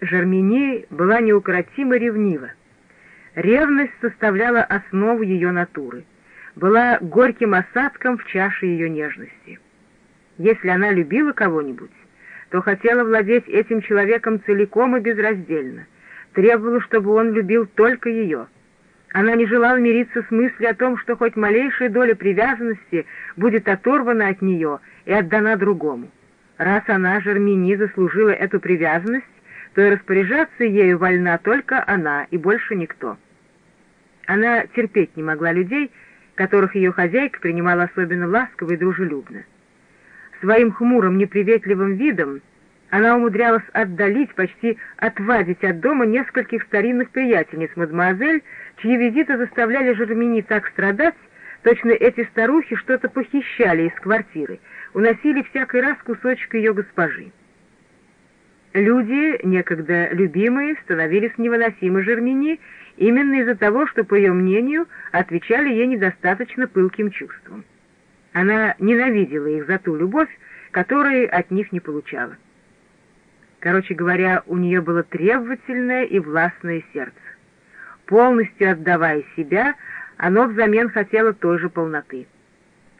Жермени была неукротимо ревнива. Ревность составляла основу ее натуры, была горьким осадком в чаше ее нежности. Если она любила кого-нибудь, то хотела владеть этим человеком целиком и безраздельно, требовала, чтобы он любил только ее. Она не желала мириться с мыслью о том, что хоть малейшая доля привязанности будет оторвана от нее и отдана другому. Раз она, Жермини, заслужила эту привязанность, то и распоряжаться ею вольна только она и больше никто. Она терпеть не могла людей, которых ее хозяйка принимала особенно ласково и дружелюбно. Своим хмурым, неприветливым видом она умудрялась отдалить, почти отвадить от дома нескольких старинных приятельниц мадемуазель, чьи визиты заставляли Жермени так страдать, точно эти старухи что-то похищали из квартиры, уносили всякий раз кусочек ее госпожи. Люди, некогда любимые, становились невыносимы Жермени именно из-за того, что, по ее мнению, отвечали ей недостаточно пылким чувством. Она ненавидела их за ту любовь, которой от них не получала. Короче говоря, у нее было требовательное и властное сердце. Полностью отдавая себя, оно взамен хотело той же полноты.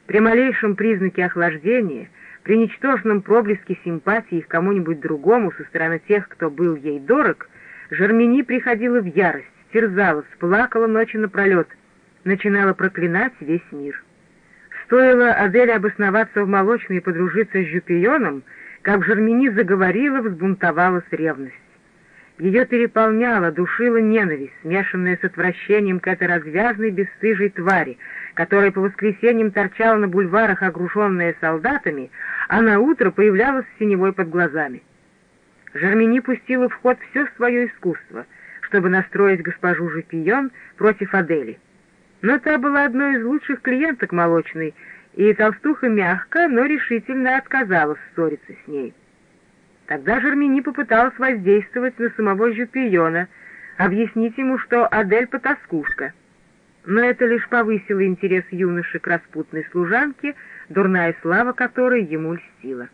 При малейшем признаке охлаждения — при ничтожном проблеске симпатии к кому-нибудь другому со стороны тех, кто был ей дорог, Жермени приходила в ярость, терзалась, плакала ночи напролет, начинала проклинать весь мир. Стоило Аделе обосноваться в молочной и подружиться с Жупионом, как Жермени заговорила, взбунтовалась ревность. Ее переполняла, душила ненависть, смешанная с отвращением к этой развязной, бесстыжей твари, которая по воскресеньям торчала на бульварах, огруженная солдатами, а на утро появлялась синевой под глазами. Жермени пустила в ход все свое искусство, чтобы настроить госпожу Жепион против Адели. Но та была одной из лучших клиенток молочной, и толстуха мягко, но решительно отказалась ссориться с ней. Тогда Жермени попыталась воздействовать на самого Жюпиона, объяснить ему, что Адель потаскушка. Но это лишь повысило интерес юноши к распутной служанке, дурная слава которой ему льстила.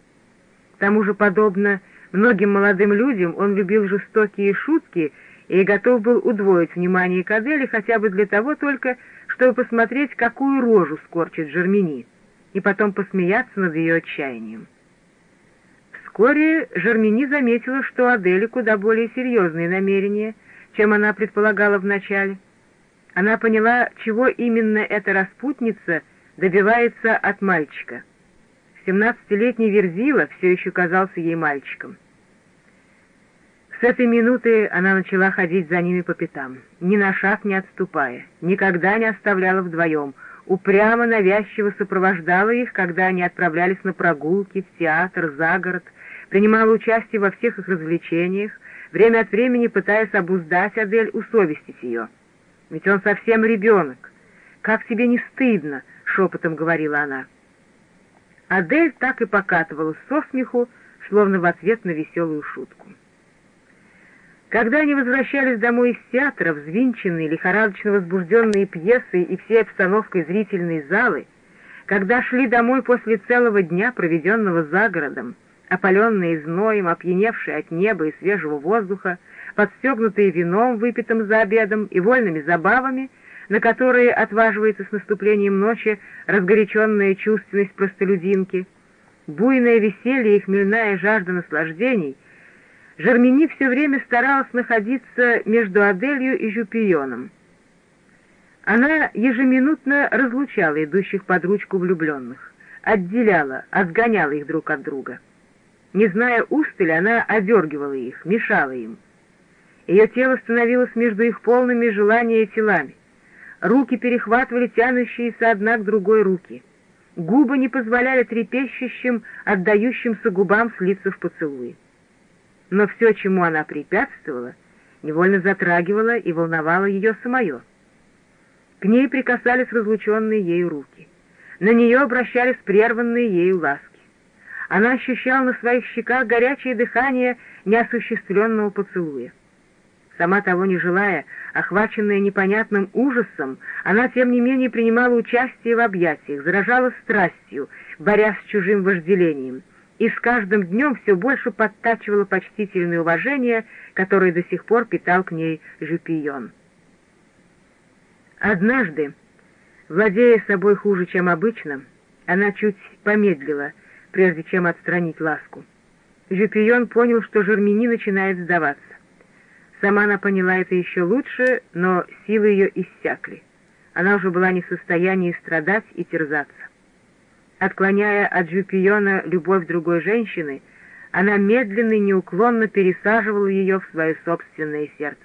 К тому же, подобно многим молодым людям, он любил жестокие шутки и готов был удвоить внимание к Адели хотя бы для того только, чтобы посмотреть, какую рожу скорчит Жермени, и потом посмеяться над ее отчаянием. Вскоре Жермени заметила, что Адели куда более серьезные намерения, чем она предполагала вначале. Она поняла, чего именно эта распутница добивается от мальчика. Семнадцатилетний Верзила все еще казался ей мальчиком. С этой минуты она начала ходить за ними по пятам, ни на шаг не отступая, никогда не оставляла вдвоем, упрямо навязчиво сопровождала их, когда они отправлялись на прогулки, в театр, за город, принимала участие во всех их развлечениях, время от времени пытаясь обуздать Адель, усовестить ее. «Ведь он совсем ребенок. Как тебе не стыдно?» — шепотом говорила она. Адель так и покатывалась со смеху, словно в ответ на веселую шутку. Когда они возвращались домой из театра, взвинченные, лихорадочно возбужденные пьесы и всей обстановкой зрительной залы, когда шли домой после целого дня, проведенного за городом, опаленные зноем, опьяневшие от неба и свежего воздуха, подстегнутые вином, выпитым за обедом, и вольными забавами, на которые отваживается с наступлением ночи разгоряченная чувственность простолюдинки, буйное веселье и хмельная жажда наслаждений, Жермени все время старалась находиться между Аделью и Жупионом. Она ежеминутно разлучала идущих под ручку влюбленных, отделяла, отгоняла их друг от друга — не зная устали, она одергивала их, мешала им. Ее тело становилось между их полными желания телами. Руки перехватывали тянущиеся одна к другой руки. Губы не позволяли трепещущим, отдающимся губам слиться в поцелуи. Но все, чему она препятствовала, невольно затрагивало и волновало ее самое. К ней прикасались разлученные ею руки. На нее обращались прерванные ею ласки. Она ощущала на своих щеках горячее дыхание неосуществленного поцелуя. Сама того не желая, охваченная непонятным ужасом, она, тем не менее, принимала участие в объятиях, заражала страстью, борясь с чужим вожделением, и с каждым днем все больше подтачивало почтительное уважение, которое до сих пор питал к ней Жюпион. Однажды, владея собой хуже, чем обычно, она чуть помедлила, прежде чем отстранить ласку. Жюпион понял, что Жермени начинает сдаваться. Сама она поняла это еще лучше, но силы ее иссякли. Она уже была не в состоянии страдать и терзаться. Отклоняя от Жюпиона любовь другой женщины, она медленно и неуклонно пересаживала ее в свое собственное сердце.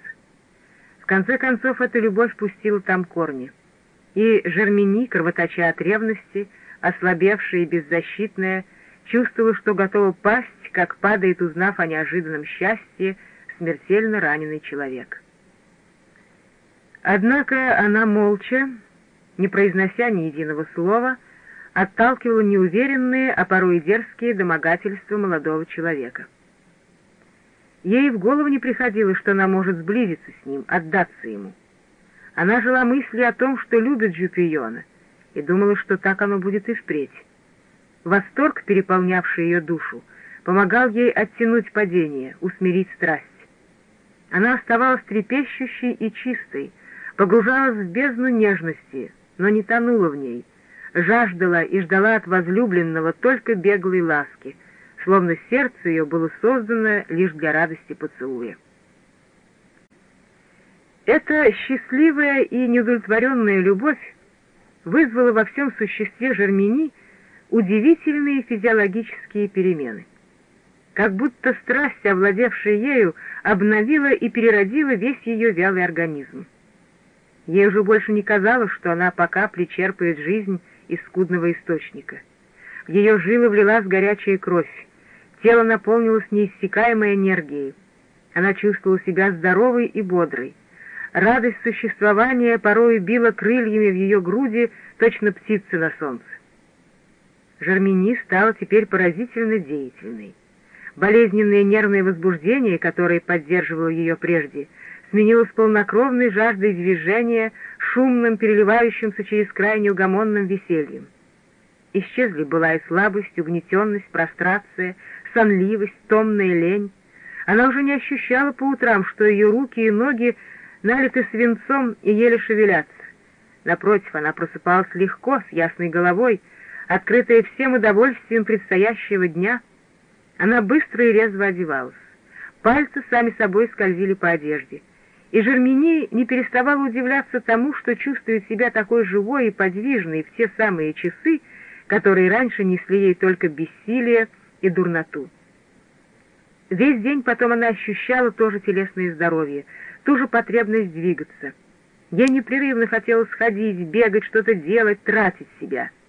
В конце концов, эта любовь пустила там корни. И Жермени, кровоточа от ревности, ослабевшая и беззащитная, чувствовала, что готова пасть, как падает, узнав о неожиданном счастье, смертельно раненый человек. Однако она молча, не произнося ни единого слова, отталкивала неуверенные, а порой и дерзкие домогательства молодого человека. Ей в голову не приходило, что она может сблизиться с ним, отдаться ему. Она жила мыслью о том, что любит Жюпиона, и думала, что так оно будет и впредь. Восторг, переполнявший ее душу, помогал ей оттянуть падение, усмирить страсть. Она оставалась трепещущей и чистой, погружалась в бездну нежности, но не тонула в ней, жаждала и ждала от возлюбленного только беглой ласки, словно сердце ее было создано лишь для радости поцелуя. Эта счастливая и неудовлетворенная любовь вызвала во всем существе Жермени удивительные физиологические перемены. Как будто страсть, овладевшая ею, обновила и переродила весь ее вялый организм. Ей уже больше не казалось, что она по капле черпает жизнь из скудного источника. В ее жилы влилась горячая кровь, тело наполнилось неиссякаемой энергией. Она чувствовала себя здоровой и бодрой. Радость существования порою била крыльями в ее груди, точно птицы на солнце. Жермени стала теперь поразительно деятельной. Болезненное нервное возбуждение, которое поддерживало ее прежде, сменилось полнокровной жаждой движения, шумным, переливающимся через край неугомонным весельем. Исчезли была и слабость, угнетенность, прострация, сонливость, томная лень. Она уже не ощущала по утрам, что ее руки и ноги налиты свинцом и еле шевелятся. Напротив, она просыпалась легко, с ясной головой, открытая всем удовольствием предстоящего дня. Она быстро и резво одевалась. Пальцы сами собой скользили по одежде. И Жермени не переставала удивляться тому, что чувствует себя такой живой и подвижной в те самые часы, которые раньше несли ей только бессилие и дурноту. Весь день потом она ощущала тоже телесное здоровье, ту же потребность двигаться. Ей непрерывно хотелось ходить, бегать, что-то делать, тратить себя —